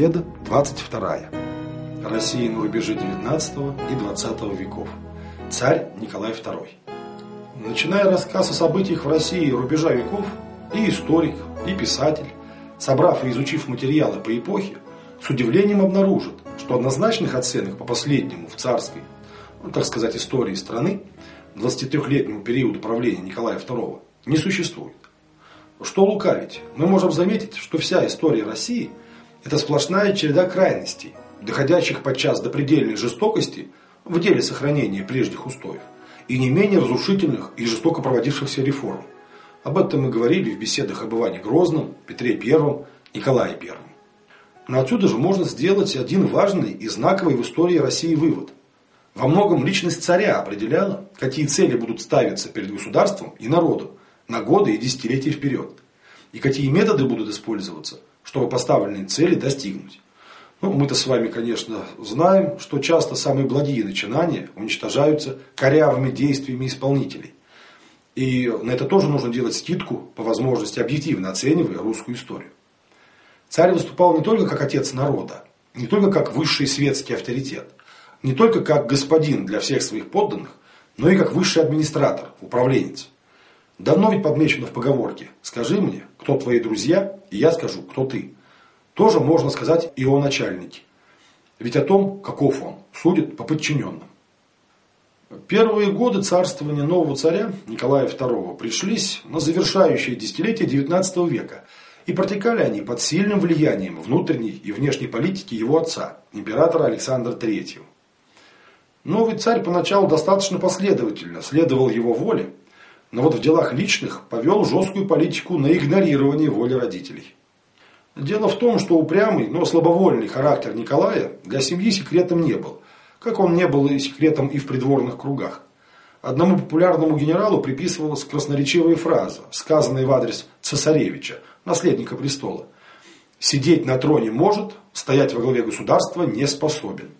Беседа 22. Россия на рубеже 19 и 20 веков. Царь Николай II. Начиная рассказ о событиях в России рубежа веков, и историк, и писатель, собрав и изучив материалы по эпохе, с удивлением обнаружит, что однозначных оценок по последнему в царской, ну, так сказать, истории страны, 23-летнему периоду правления Николая II, не существует. Что лукавить, мы можем заметить, что вся история России – это сплошная череда крайностей, доходящих подчас до предельной жестокости в деле сохранения прежних устоев и не менее разрушительных и жестоко проводившихся реформ. Об этом мы говорили в беседах об Иване Грозном, Петре I, Николае I. Но отсюда же можно сделать один важный и знаковый в истории России вывод. Во многом личность царя определяла, какие цели будут ставиться перед государством и народом на годы и десятилетия вперед. И какие методы будут использоваться, чтобы поставленные цели достигнуть. Ну, мы-то с вами, конечно, знаем, что часто самые благие начинания уничтожаются корявыми действиями исполнителей. И на это тоже нужно делать скидку, по возможности объективно оценивая русскую историю. Царь выступал не только как отец народа, не только как высший светский авторитет, не только как господин для всех своих подданных, но и как высший администратор, управленец. Давно ведь подмечено в поговорке «Скажи мне, кто твои друзья, и я скажу, кто ты». Тоже можно сказать и о начальнике. Ведь о том, каков он, судит по подчиненным. Первые годы царствования нового царя Николая II пришлись на завершающее десятилетие XIX века, и протекали они под сильным влиянием внутренней и внешней политики его отца, императора Александра III. Новый царь поначалу достаточно последовательно следовал его воле, но вот в делах личных повел жесткую политику на игнорирование воли родителей. Дело в том, что упрямый, но слабовольный характер Николая для семьи секретом не был, как он не был и секретом и в придворных кругах. Одному популярному генералу приписывалась красноречивая фраза, сказанная в адрес цесаревича, наследника престола. «Сидеть на троне может, стоять во главе государства не способен».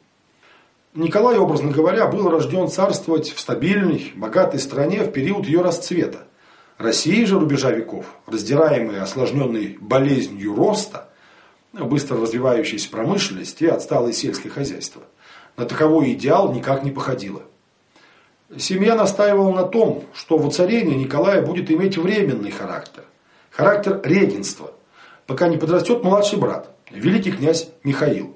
Николай, образно говоря, был рожден царствовать в стабильной, богатой стране в период ее расцвета. Россия же рубежа веков, раздираемая осложненной болезнью роста, быстро развивающейся промышленности и отсталое сельское хозяйство, на таковой идеал никак не походила. Семья настаивала на том, что воцарение Николая будет иметь временный характер, характер регенства, пока не подрастет младший брат, великий князь Михаил.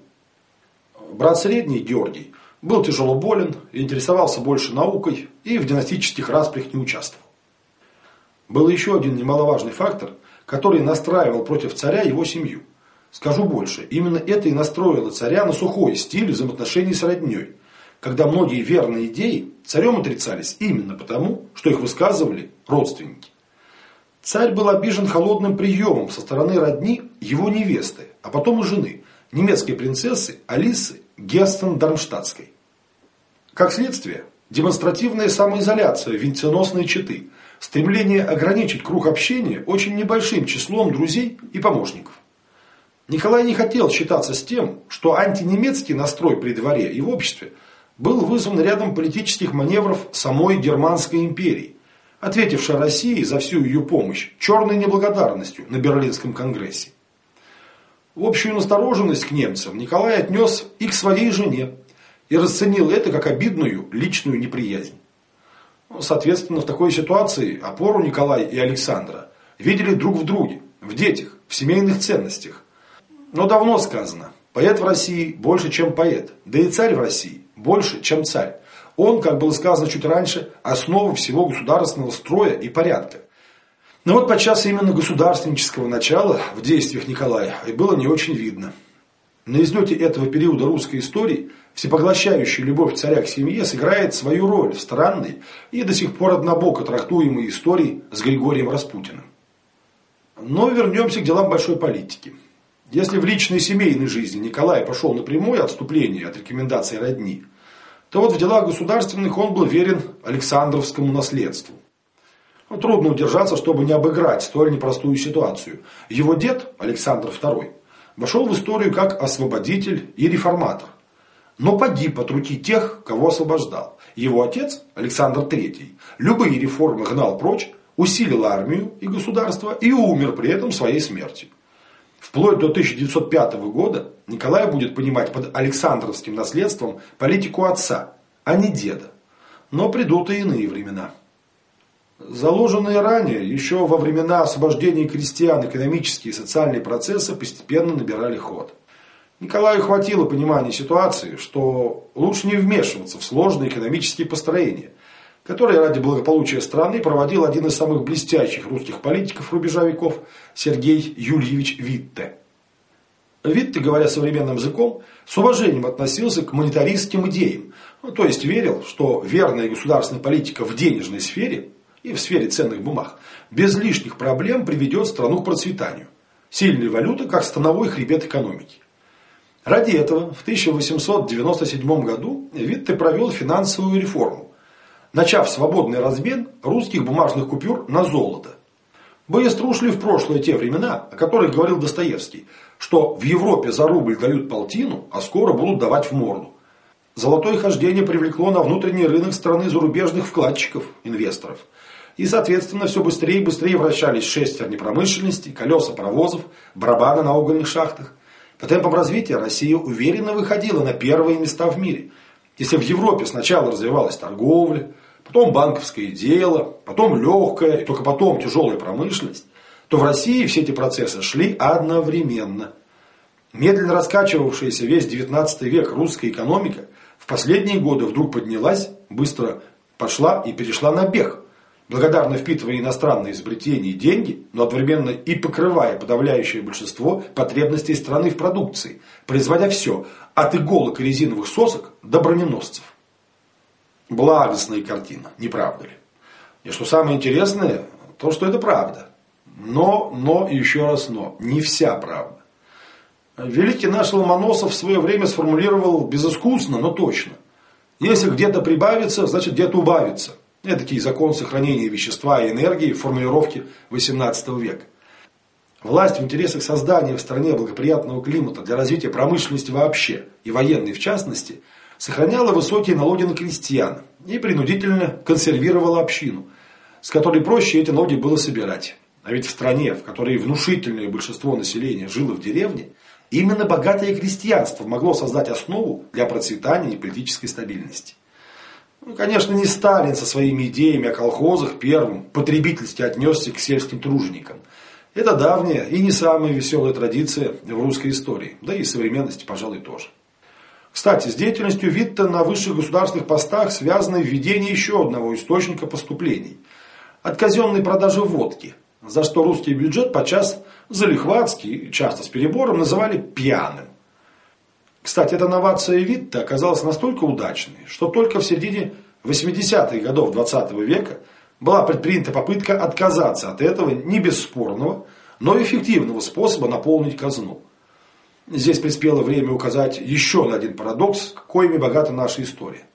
Брат средний, Георгий, был тяжело болен, интересовался больше наукой и в династических распрях не участвовал. Был еще один немаловажный фактор, который настраивал против царя его семью. Скажу больше, именно это и настроило царя на сухой стиль взаимоотношений с родней, когда многие верные идеи царем отрицались именно потому, что их высказывали родственники. Царь был обижен холодным приемом со стороны родни его невесты, а потом и жены, немецкой принцессы Алисы Гестен-Дармштадтской. Как следствие, демонстративная самоизоляция венценосной четы, стремление ограничить круг общения очень небольшим числом друзей и помощников. Николай не хотел считаться с тем, что антинемецкий настрой при дворе и в обществе был вызван рядом политических маневров самой Германской империи, ответившей России за всю ее помощь черной неблагодарностью на Берлинском конгрессе. В общую настороженность к немцам Николай отнес и к своей жене, и расценил это как обидную личную неприязнь. Ну, соответственно, в такой ситуации опору Николая и Александра видели друг в друге, в детях, в семейных ценностях. Но давно сказано, поэт в России больше, чем поэт, да и царь в России больше, чем царь. Он, как было сказано чуть раньше, основа всего государственного строя и порядка. Но вот подчас именно государственнического начала в действиях Николая и было не очень видно. На излете этого периода русской истории всепоглощающая любовь царя к семье сыграет свою роль в странной и до сих пор однобоко трактуемой истории с Григорием Распутиным. Но вернемся к делам большой политики. Если в личной семейной жизни Николай пошел на прямое отступление от рекомендаций родни, то вот в делах государственных он был верен Александровскому наследству. Ну, трудно удержаться, чтобы не обыграть столь непростую ситуацию. Его дед, Александр II, вошел в историю как освободитель и реформатор. Но погиб от руки тех, кого освобождал. Его отец, Александр III, любые реформы гнал прочь, усилил армию и государство и умер при этом своей смертью. Вплоть до 1905 года Николай будет понимать под Александровским наследством политику отца, а не деда. Но придут и иные времена. Заложенные ранее, еще во времена освобождения крестьян, экономические и социальные процессы постепенно набирали ход. Николаю хватило понимания ситуации, что лучше не вмешиваться в сложные экономические построения, которые ради благополучия страны проводил один из самых блестящих русских политиков рубежа веков Сергей Юльевич Витте. Витте, говоря современным языком, с уважением относился к монетаристским идеям, ну, то есть верил, что верная государственная политика в денежной сфере и в сфере ценных бумаг без лишних проблем приведет страну к процветанию. Сильная валюта как становой хребет экономики. Ради этого в 1897 году Витте провел финансовую реформу, начав свободный размен русских бумажных купюр на золото. Быстро ушли в прошлое те времена, о которых говорил Достоевский, что в Европе за рубль дают полтину, а скоро будут давать в морду. Золотое хождение привлекло на внутренний рынок страны зарубежных вкладчиков, инвесторов. И, соответственно, все быстрее и быстрее вращались шестерни промышленности, колеса паровозов, барабаны на угольных шахтах. По темпам развития Россия уверенно выходила на первые места в мире. Если в Европе сначала развивалась торговля, потом банковское дело, потом легкая и только потом тяжелая промышленность, то в России все эти процессы шли одновременно. Медленно раскачивавшаяся весь XIX век русская экономика в последние годы вдруг поднялась, быстро пошла и перешла на бег благодарно впитывая иностранные изобретения и деньги, но одновременно и покрывая подавляющее большинство потребностей страны в продукции, производя все, от иголок и резиновых сосок до броненосцев. Благостная картина, не правда ли? И что самое интересное, то, что это правда. Но, но еще раз но, не вся правда. Великий наш Ломоносов в свое время сформулировал безыскусно, но точно. Если где-то прибавится, значит где-то убавится. Эдакий закон сохранения вещества и энергии в формулировке XVIII века. Власть в интересах создания в стране благоприятного климата для развития промышленности вообще и военной в частности сохраняла высокие налоги на крестьян и принудительно консервировала общину, с которой проще эти налоги было собирать. А ведь в стране, в которой внушительное большинство населения жило в деревне, именно богатое крестьянство могло создать основу для процветания и политической стабильности. Ну, конечно, не Сталин со своими идеями о колхозах первым потребительски отнесся к сельским труженикам. Это давняя и не самая веселая традиция в русской истории, да и современности, пожалуй, тоже. Кстати, с деятельностью Витта на высших государственных постах связано введение еще одного источника поступлений – от казенной продажи водки, за что русский бюджет подчас залихватский, часто с перебором, называли пьяным. Кстати, эта новация Витта оказалась настолько удачной, что только в середине 80-х годов 20 века была предпринята попытка отказаться от этого не бесспорного, но эффективного способа наполнить казну. Здесь приспело время указать еще на один парадокс, коими богата наша история.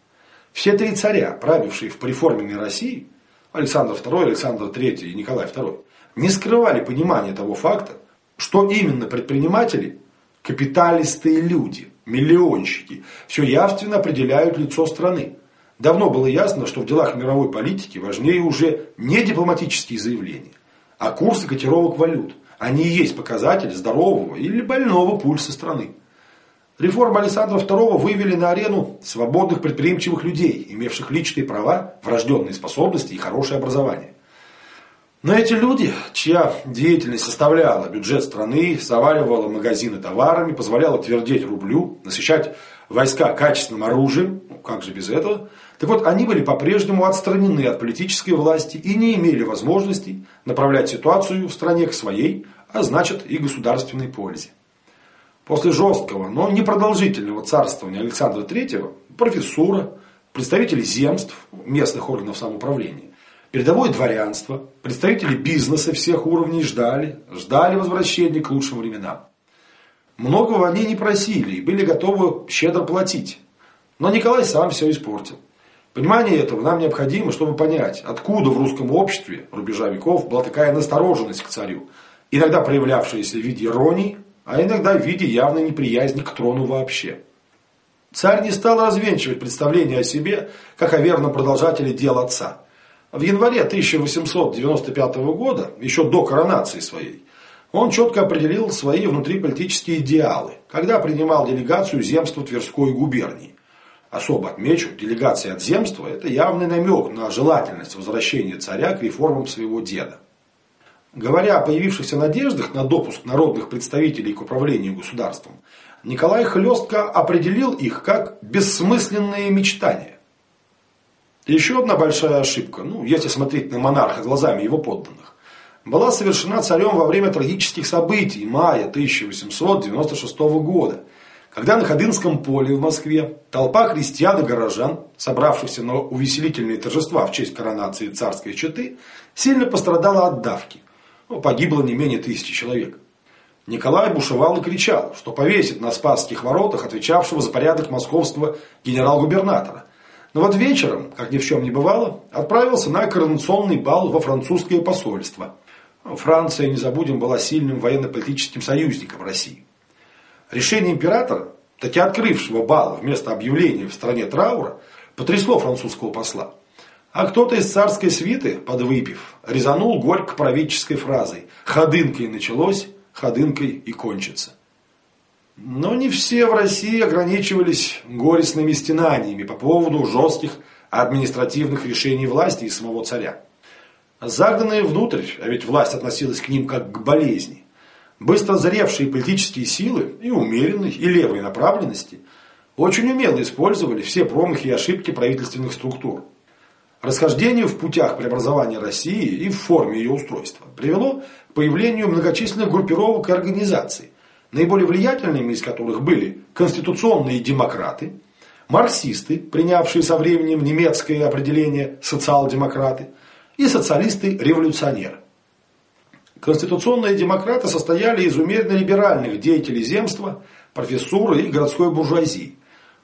Все три царя, правившие в преформенной России, Александр II, Александр III и Николай II, не скрывали понимания того факта, что именно предприниматели – капиталисты и люди – миллионщики, все явственно определяют лицо страны. Давно было ясно, что в делах мировой политики важнее уже не дипломатические заявления, а курсы котировок валют. Они и есть показатель здорового или больного пульса страны. Реформы Александра II вывели на арену свободных предприимчивых людей, имевших личные права, врожденные способности и хорошее образование. Но эти люди, чья деятельность составляла бюджет страны, заваливала магазины товарами, позволяла твердеть рублю, насыщать войска качественным оружием, ну как же без этого, так вот они были по-прежнему отстранены от политической власти и не имели возможности направлять ситуацию в стране к своей, а значит и государственной пользе. После жесткого, но непродолжительного царствования Александра III профессура, представители земств, местных органов самоуправления, Передовое дворянство, представители бизнеса всех уровней ждали, ждали возвращения к лучшим временам. Многого они не просили и были готовы щедро платить. Но Николай сам все испортил. Понимание этого нам необходимо, чтобы понять, откуда в русском обществе рубежа веков была такая настороженность к царю, иногда проявлявшаяся в виде иронии, а иногда в виде явной неприязни к трону вообще. Царь не стал развенчивать представление о себе, как о верном продолжателе дел отца – в январе 1895 года, еще до коронации своей, он четко определил свои внутриполитические идеалы, когда принимал делегацию земства Тверской губернии. Особо отмечу, делегация от земства – это явный намек на желательность возвращения царя к реформам своего деда. Говоря о появившихся надеждах на допуск народных представителей к управлению государством, Николай хлестко определил их как бессмысленные мечтания. Еще одна большая ошибка, ну, если смотреть на монарха глазами его подданных, была совершена царем во время трагических событий мая 1896 года, когда на Ходынском поле в Москве толпа крестьян и горожан, собравшихся на увеселительные торжества в честь коронации царской четы, сильно пострадала от давки. Ну, погибло не менее тысячи человек. Николай бушевал и кричал, что повесит на Спасских воротах отвечавшего за порядок московского генерал-губернатора. Но вот вечером, как ни в чем не бывало, отправился на коронационный бал во французское посольство. Франция, не забудем, была сильным военно-политическим союзником России. Решение императора, таки открывшего бал вместо объявления в стране траура, потрясло французского посла. А кто-то из царской свиты, подвыпив, резанул горько правительской фразой «Ходынкой началось, ходынкой и кончится». Но не все в России ограничивались горестными стенаниями по поводу жестких административных решений власти и самого царя. Загнанные внутрь, а ведь власть относилась к ним как к болезни, быстро заревшие политические силы и умеренной, и левой направленности очень умело использовали все промахи и ошибки правительственных структур. Расхождение в путях преобразования России и в форме ее устройства привело к появлению многочисленных группировок и организаций, наиболее влиятельными из которых были конституционные демократы, марксисты, принявшие со временем немецкое определение социал-демократы, и социалисты-революционеры. Конституционные демократы состояли из умеренно либеральных деятелей земства, профессуры и городской буржуазии.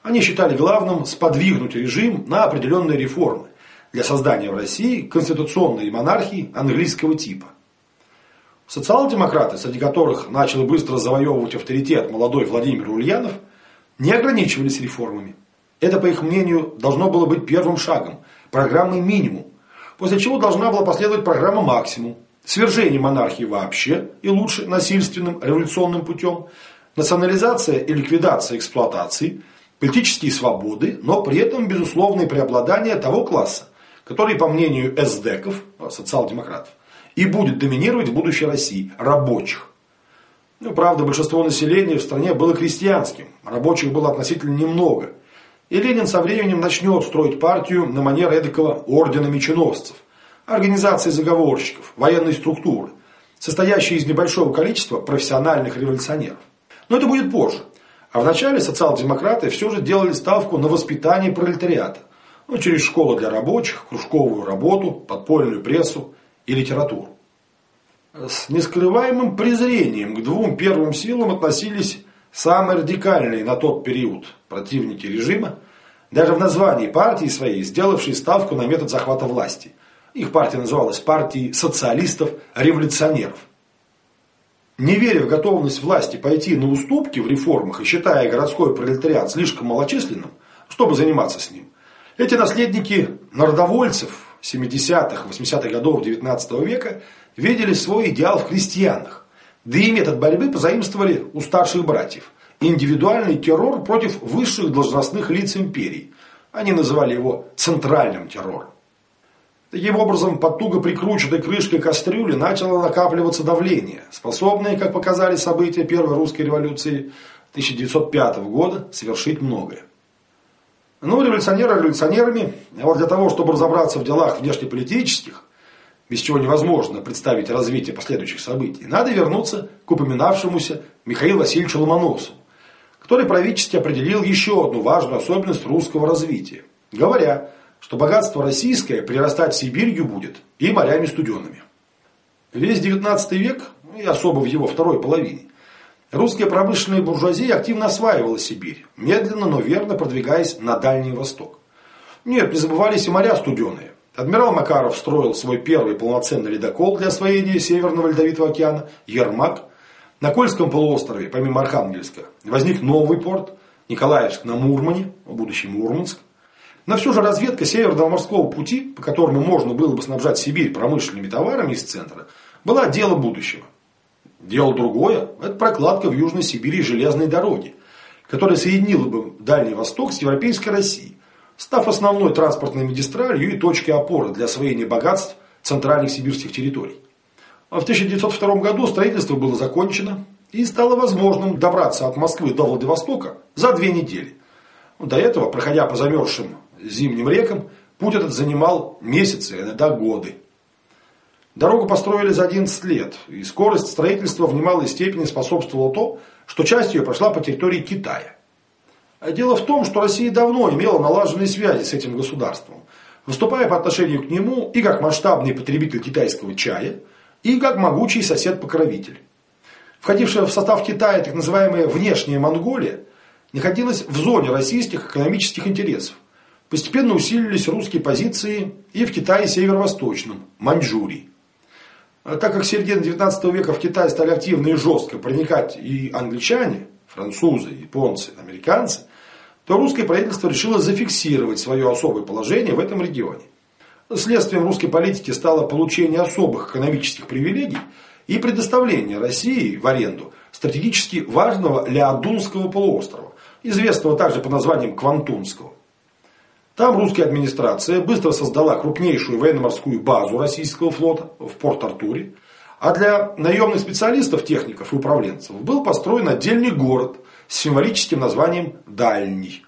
Они считали главным сподвигнуть режим на определенные реформы для создания в России конституционной монархии английского типа. Социал-демократы, среди которых начал быстро завоевывать авторитет молодой Владимир Ульянов, не ограничивались реформами. Это, по их мнению, должно было быть первым шагом, программой минимум, после чего должна была последовать программа максимум, свержение монархии вообще и лучше насильственным революционным путем, национализация и ликвидация эксплуатации, политические свободы, но при этом безусловное преобладание того класса, который, по мнению эсдеков, социал-демократов, и будет доминировать в будущей России – рабочих. Ну, правда, большинство населения в стране было крестьянским, рабочих было относительно немного. И Ленин со временем начнет строить партию на манер эдакого ордена меченосцев, организации заговорщиков, военной структуры, состоящей из небольшого количества профессиональных революционеров. Но это будет позже. А вначале социал-демократы все же делали ставку на воспитание пролетариата. Ну, через школы для рабочих, кружковую работу, подпольную прессу и литературу. С нескрываемым презрением к двум первым силам относились самые радикальные на тот период противники режима, даже в названии партии своей, сделавшие ставку на метод захвата власти. Их партия называлась партией социалистов-революционеров. Не веря в готовность власти пойти на уступки в реформах и считая городской пролетариат слишком малочисленным, чтобы заниматься с ним, эти наследники народовольцев 70-х, 80-х годов 19 века видели свой идеал в крестьянах. Да и метод борьбы позаимствовали у старших братьев. Индивидуальный террор против высших должностных лиц империи. Они называли его центральным террором. Таким образом, под туго прикрученной крышкой кастрюли начало накапливаться давление, способное, как показали события Первой русской революции 1905 года, совершить многое. Ну, революционеры революционерами, а вот для того, чтобы разобраться в делах внешнеполитических, без чего невозможно представить развитие последующих событий, надо вернуться к упоминавшемуся Михаилу Васильевичу Ломоносову, который правительстве определил еще одну важную особенность русского развития, говоря, что богатство российское прирастать Сибирью будет и морями студенными. Весь XIX век, и особо в его второй половине, Русская промышленная буржуазия активно осваивала Сибирь, медленно, но верно продвигаясь на Дальний Восток. Нет, не забывались и моря студеные. Адмирал Макаров строил свой первый полноценный ледокол для освоения Северного Ледовитого океана – Ермак. На Кольском полуострове, помимо Архангельска, возник новый порт – Николаевск на Мурмане, будущий Мурманск. Но все же разведка Северного морского пути, по которому можно было бы снабжать Сибирь промышленными товарами из центра, была дело будущего. Дело другое – это прокладка в Южной Сибири железной дороги, которая соединила бы Дальний Восток с Европейской Россией, став основной транспортной магистралью и точкой опоры для освоения богатств центральных сибирских территорий. В 1902 году строительство было закончено и стало возможным добраться от Москвы до Владивостока за две недели. До этого, проходя по замерзшим зимним рекам, путь этот занимал месяцы, иногда годы. Дорогу построили за 11 лет, и скорость строительства в немалой степени способствовала то, что часть ее прошла по территории Китая. Дело в том, что Россия давно имела налаженные связи с этим государством, выступая по отношению к нему и как масштабный потребитель китайского чая, и как могучий сосед-покровитель. Входившая в состав Китая так называемая внешняя Монголия находилась в зоне российских экономических интересов. Постепенно усилились русские позиции и в Китае северо-восточном, Маньчжурии. А так как в середине 19 века в Китай стали активно и жестко проникать и англичане, французы, японцы, американцы, то русское правительство решило зафиксировать свое особое положение в этом регионе. Следствием русской политики стало получение особых экономических привилегий и предоставление России в аренду стратегически важного Леодунского полуострова, известного также по названием Квантунского. Там русская администрация быстро создала крупнейшую военно-морскую базу российского флота в Порт-Артуре, а для наемных специалистов, техников и управленцев был построен отдельный город с символическим названием Дальний.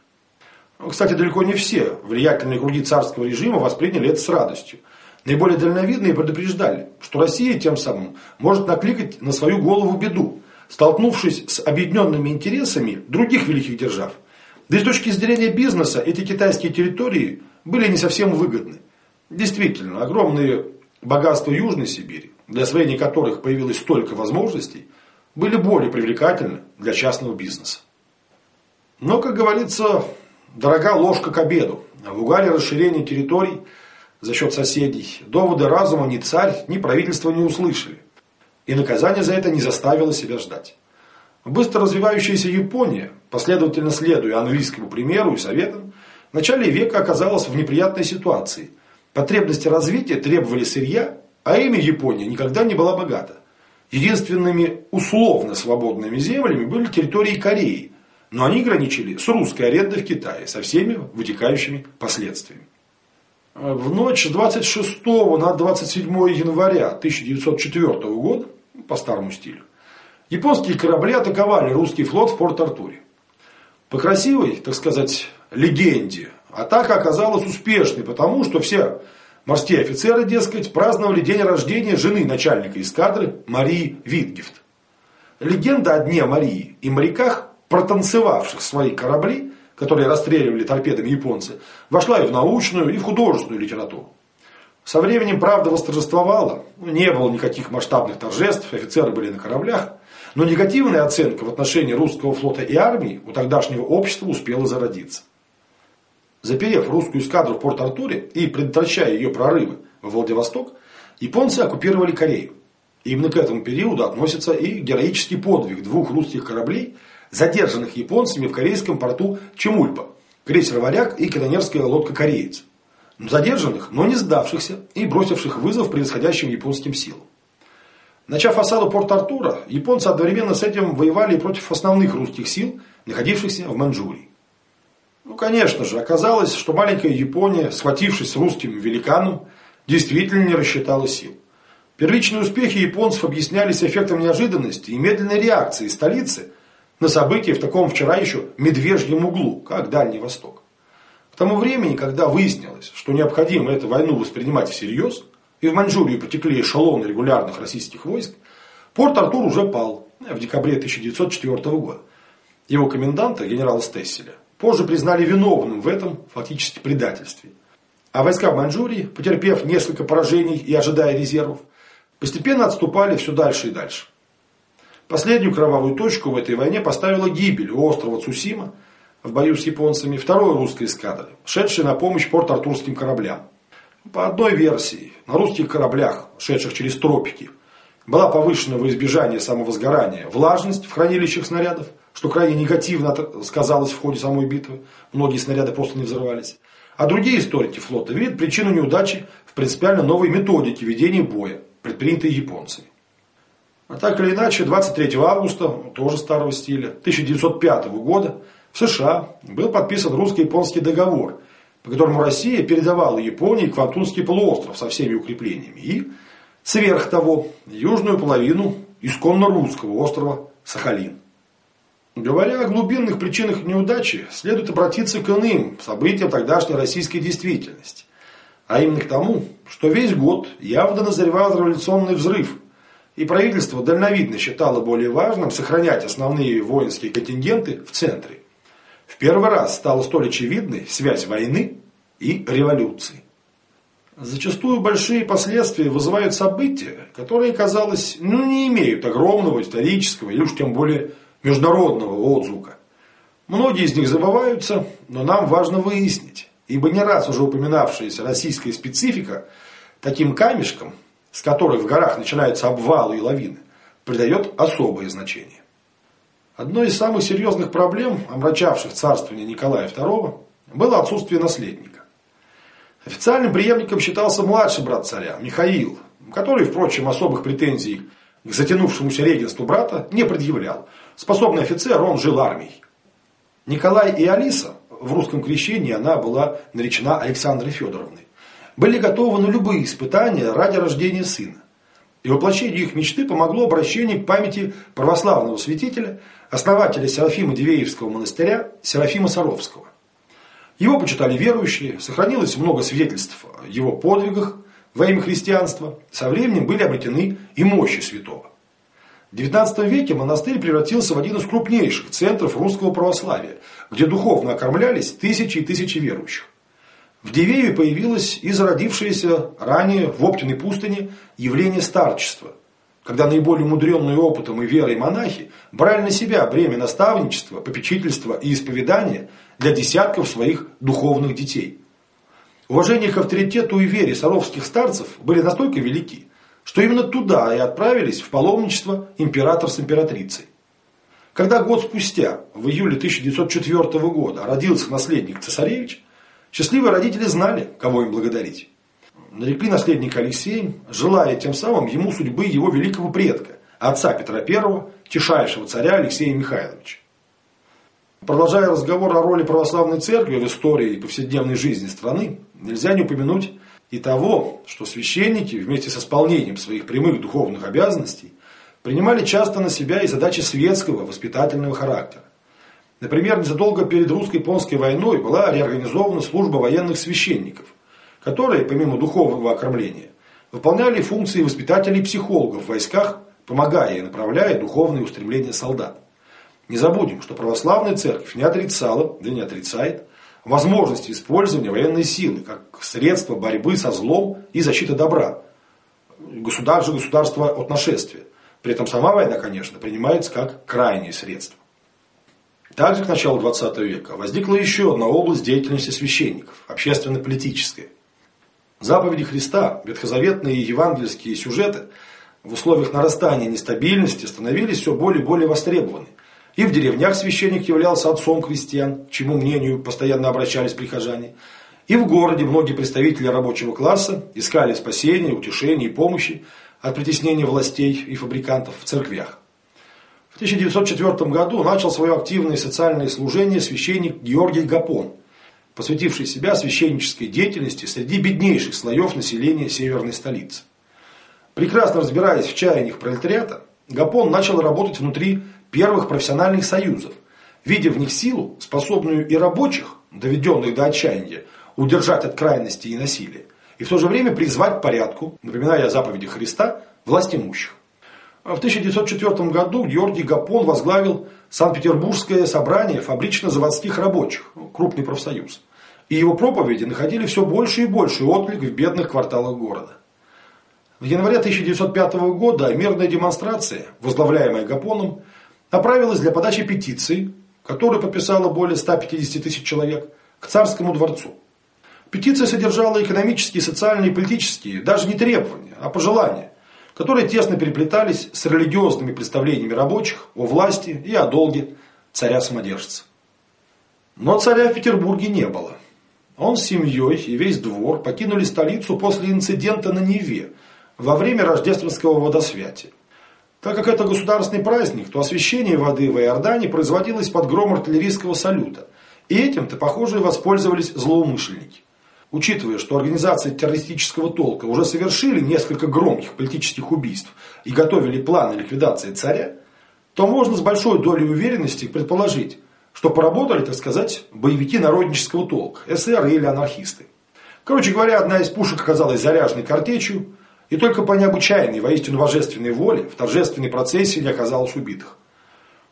Кстати, далеко не все влиятельные круги царского режима восприняли это с радостью. Наиболее дальновидные предупреждали, что Россия тем самым может накликать на свою голову беду, столкнувшись с объединенными интересами других великих держав – да и с точки зрения бизнеса эти китайские территории были не совсем выгодны. Действительно, огромные богатства Южной Сибири, для освоения которых появилось столько возможностей, были более привлекательны для частного бизнеса. Но, как говорится, дорога ложка к обеду. В угаре расширения территорий за счет соседей доводы разума ни царь, ни правительство не услышали. И наказание за это не заставило себя ждать. Быстро развивающаяся Япония, последовательно следуя английскому примеру и советам, в начале века оказалась в неприятной ситуации. Потребности развития требовали сырья, а ими Япония никогда не была богата. Единственными условно свободными землями были территории Кореи, но они граничили с русской арендой в Китае со всеми вытекающими последствиями. В ночь с 26 на 27 января 1904 года, по старому стилю, Японские корабли атаковали русский флот в Порт-Артуре. По красивой, так сказать, легенде, атака оказалась успешной, потому что все морские офицеры, дескать, праздновали день рождения жены начальника эскадры Марии Витгефт. Легенда о дне Марии и моряках, протанцевавших свои корабли, которые расстреливали торпедами японцы, вошла и в научную, и в художественную литературу. Со временем правда восторжествовала, не было никаких масштабных торжеств, офицеры были на кораблях, но негативная оценка в отношении русского флота и армии у тогдашнего общества успела зародиться. Заперев русскую эскадру в Порт-Артуре и предотвращая ее прорывы во Владивосток, японцы оккупировали Корею. Именно к этому периоду относится и героический подвиг двух русских кораблей, задержанных японцами в корейском порту Чемульпа, крейсер «Варяг» и канонерская лодка «Кореец». Задержанных, но не сдавшихся и бросивших вызов превосходящим японским силам. Начав осаду Порт-Артура, японцы одновременно с этим воевали и против основных русских сил, находившихся в Маньчжурии. Ну, конечно же, оказалось, что маленькая Япония, схватившись с русским великаном, действительно не рассчитала сил. Первичные успехи японцев объяснялись эффектом неожиданности и медленной реакции столицы на события в таком вчера еще медвежьем углу, как Дальний Восток. К тому времени, когда выяснилось, что необходимо эту войну воспринимать всерьез – и в Маньчжурию потекли эшелоны регулярных российских войск, Порт-Артур уже пал в декабре 1904 года. Его коменданта, генерала Стесселя, позже признали виновным в этом фактически предательстве. А войска в Маньчжурии, потерпев несколько поражений и ожидая резервов, постепенно отступали все дальше и дальше. Последнюю кровавую точку в этой войне поставила гибель у острова Цусима в бою с японцами второй русской эскадры, шедшей на помощь порт-артурским кораблям. По одной версии, на русских кораблях, шедших через тропики, была повышена во избежание самовозгорания влажность в хранилищах снарядов, что крайне негативно сказалось в ходе самой битвы. Многие снаряды просто не взорвались. А другие историки флота видят причину неудачи в принципиально новой методике ведения боя, предпринятой японцами. А так или иначе, 23 августа, тоже старого стиля, 1905 года в США был подписан русско-японский договор, по которому Россия передавала Японии Квантунский полуостров со всеми укреплениями и, сверх того, южную половину исконно русского острова Сахалин. Говоря о глубинных причинах неудачи, следует обратиться к иным событиям тогдашней российской действительности. А именно к тому, что весь год явно назревал революционный взрыв, и правительство дальновидно считало более важным сохранять основные воинские контингенты в центре. В первый раз стала столь очевидной связь войны и революции. Зачастую большие последствия вызывают события, которые, казалось, ну, не имеют огромного исторического или уж тем более международного отзвука. Многие из них забываются, но нам важно выяснить, ибо не раз уже упоминавшаяся российская специфика таким камешком, с которых в горах начинаются обвалы и лавины, придает особое значение. Одной из самых серьезных проблем, омрачавших царствование Николая II, было отсутствие наследника. Официальным преемником считался младший брат царя, Михаил, который, впрочем, особых претензий к затянувшемуся регенству брата не предъявлял. Способный офицер, он жил армией. Николай и Алиса, в русском крещении она была наречена Александрой Федоровной, были готовы на любые испытания ради рождения сына. И воплощению их мечты помогло обращение к памяти православного святителя, основателя Серафима Дивеевского монастыря Серафима Саровского. Его почитали верующие, сохранилось много свидетельств о его подвигах во имя христианства, со временем были обретены и мощи святого. В XIX веке монастырь превратился в один из крупнейших центров русского православия, где духовно окормлялись тысячи и тысячи верующих. В Дивееве появилось и зародившееся ранее в Оптиной пустыне явление старчества, когда наиболее мудренные опытом и верой монахи брали на себя бремя наставничества, попечительства и исповедания для десятков своих духовных детей. Уважение к авторитету и вере саровских старцев были настолько велики, что именно туда и отправились в паломничество император с императрицей. Когда год спустя, в июле 1904 года, родился наследник цесаревич, счастливые родители знали, кого им благодарить. Нарекли наследника Алексеем, желая тем самым ему судьбы его великого предка, отца Петра I, тишайшего царя Алексея Михайловича. Продолжая разговор о роли православной церкви в истории и повседневной жизни страны, нельзя не упомянуть и того, что священники вместе с исполнением своих прямых духовных обязанностей принимали часто на себя и задачи светского воспитательного характера. Например, незадолго перед русско-японской войной была реорганизована служба военных священников, которые, помимо духовного окормления, выполняли функции воспитателей и психологов в войсках, помогая и направляя духовные устремления солдат. Не забудем, что православная церковь не отрицала, да не отрицает, возможности использования военной силы как средство борьбы со злом и защиты добра, государства, государства от нашествия. При этом сама война, конечно, принимается как крайнее средство. Также к началу 20 века возникла еще одна область деятельности священников – общественно-политическая. Заповеди Христа, ветхозаветные и евангельские сюжеты в условиях нарастания нестабильности становились все более и более востребованы – и в деревнях священник являлся отцом крестьян, к чему мнению постоянно обращались прихожане. И в городе многие представители рабочего класса искали спасения, утешения и помощи от притеснения властей и фабрикантов в церквях. В 1904 году начал свое активное социальное служение священник Георгий Гапон, посвятивший себя священнической деятельности среди беднейших слоев населения северной столицы. Прекрасно разбираясь в чаяниях пролетариата, Гапон начал работать внутри первых профессиональных союзов, видя в них силу, способную и рабочих, доведенных до отчаяния, удержать от крайности и насилия, и в то же время призвать к порядку, напоминая о заповеди Христа, власть имущих. В 1904 году Георгий Гапон возглавил Санкт-Петербургское собрание фабрично-заводских рабочих, крупный профсоюз. И его проповеди находили все больше и больше отклик в бедных кварталах города. В январе 1905 года мирная демонстрация, возглавляемая Гапоном, направилась для подачи петиции, которую подписало более 150 тысяч человек, к царскому дворцу. Петиция содержала экономические, социальные и политические, даже не требования, а пожелания, которые тесно переплетались с религиозными представлениями рабочих о власти и о долге царя-самодержца. Но царя в Петербурге не было. Он с семьей и весь двор покинули столицу после инцидента на Неве во время рождественского водосвятия. Так как это государственный праздник, то освещение воды в Иордане производилось под гром артиллерийского салюта. И этим-то, похоже, воспользовались злоумышленники. Учитывая, что организации террористического толка уже совершили несколько громких политических убийств и готовили планы ликвидации царя, то можно с большой долей уверенности предположить, что поработали, так сказать, боевики народнического толка, СР или анархисты. Короче говоря, одна из пушек оказалась заряженной картечью, и только по необычайной, воистину божественной воле в торжественной процессии не оказалось убитых.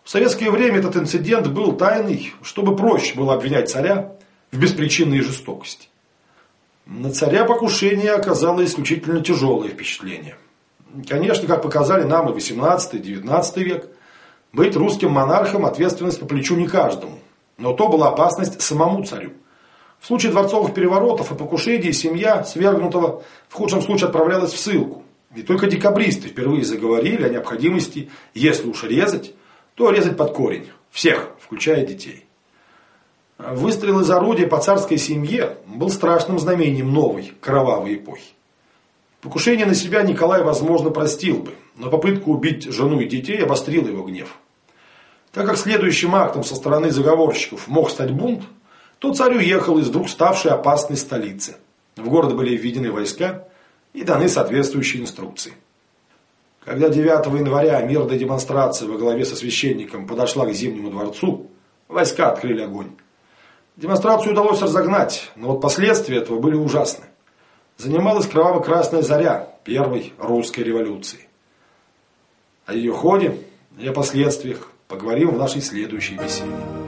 В советское время этот инцидент был тайный, чтобы проще было обвинять царя в беспричинной жестокости. На царя покушение оказало исключительно тяжелое впечатление. Конечно, как показали нам и 18-19 век, быть русским монархом ответственность по плечу не каждому. Но то была опасность самому царю. В случае дворцовых переворотов и покушений семья свергнутого в худшем случае отправлялась в ссылку. И только декабристы впервые заговорили о необходимости, если уж резать, то резать под корень. Всех, включая детей. Выстрел из орудия по царской семье был страшным знамением новой, кровавой эпохи. Покушение на себя Николай, возможно, простил бы, но попытка убить жену и детей обострила его гнев. Так как следующим актом со стороны заговорщиков мог стать бунт, то царь уехал из вдруг ставшей опасной столицы. В город были введены войска и даны соответствующие инструкции. Когда 9 января мирная демонстрация во главе со священником подошла к Зимнему дворцу, войска открыли огонь. Демонстрацию удалось разогнать, но вот последствия этого были ужасны. Занималась кроваво-красная заря первой русской революции. О ее ходе и о последствиях поговорим в нашей следующей беседе.